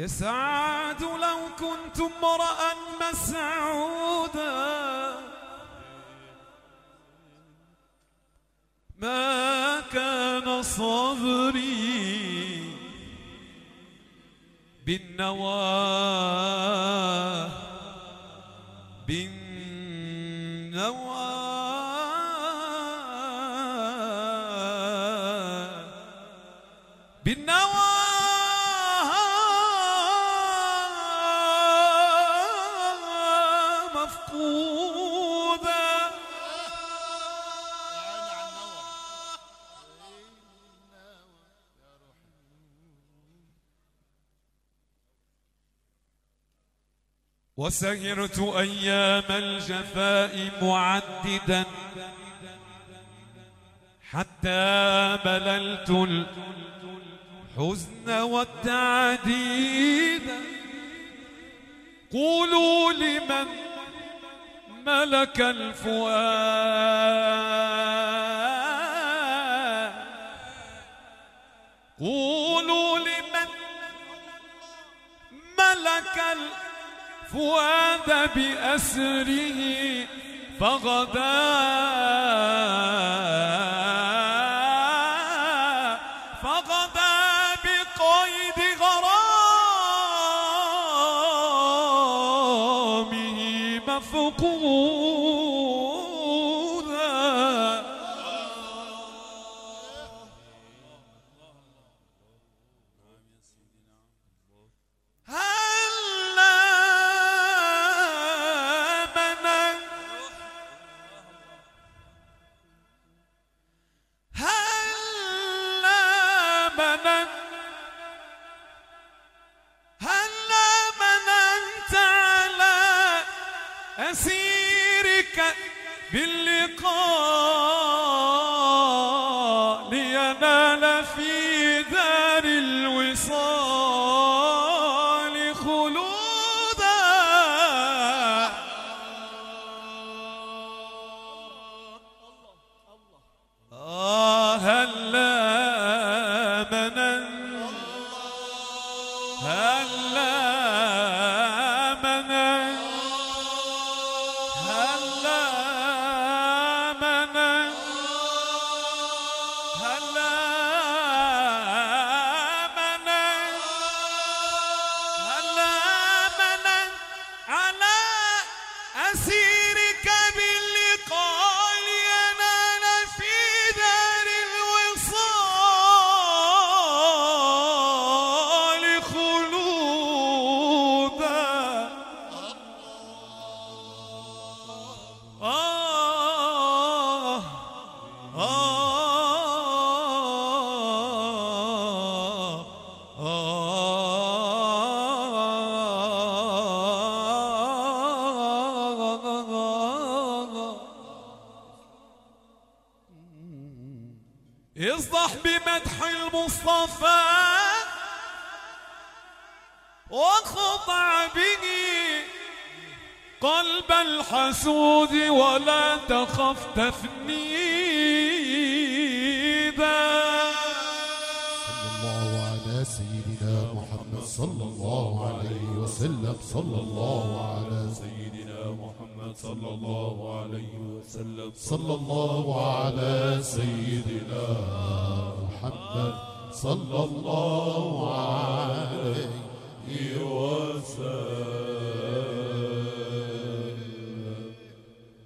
يسعد لو كنت امرأ مسعودا. ما كان صبري بالنواه بالنواه بالنواه وسهرت أيام الجفاء معددا حتى مللت الحزن والتعديد. قولوا لمن ملك الفؤاد. قولوا لمن ملك الفؤاد. بأسره فغدا. فغدا بقيد غرامه مفقودا أسيرك باللقاء لينال في دار الوصال. أسيرك اصدح بمدح المصطفى وخضع به قلب الحسود ولا تخف تفنيدا. الله على سيدنا محمد صلى الله عليه وسلم صلى الله على سيدنا محمد صلى الله عليه وسلم صلى الله على سيدنا محمد صلى الله